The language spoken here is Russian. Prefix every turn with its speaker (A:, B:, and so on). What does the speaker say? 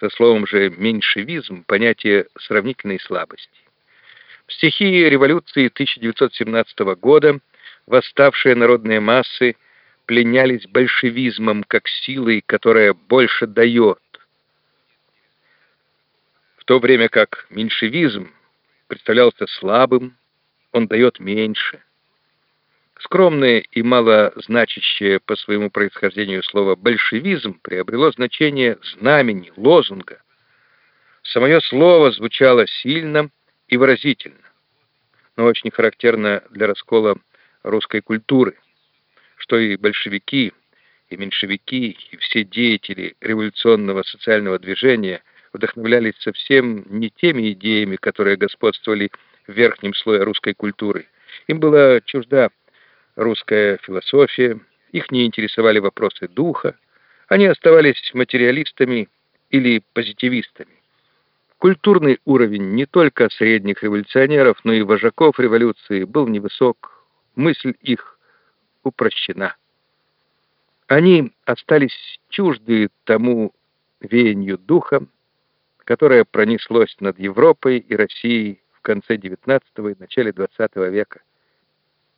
A: со словом же «меньшевизм» понятие сравнительной слабости. В стихии революции 1917 года восставшие народные массы пленялись большевизмом как силой, которая больше дает, в то время как меньшевизм представлялся слабым, он дает меньше. Скромное и малозначащее по своему происхождению слово «большевизм» приобрело значение знамени, лозунга. Самое слово звучало сильно и выразительно, но очень характерно для раскола русской культуры, что и большевики, и меньшевики, и все деятели революционного социального движения вдохновлялись совсем не теми идеями, которые господствовали в верхнем слое русской культуры. Им была чужда русская философия, их не интересовали вопросы духа, они оставались материалистами или позитивистами. Культурный уровень не только средних революционеров, но и вожаков революции был невысок, мысль их упрощена. Они остались чужды тому веянию духа, которое пронеслось над Европой и Россией в конце XIX и начале XX века.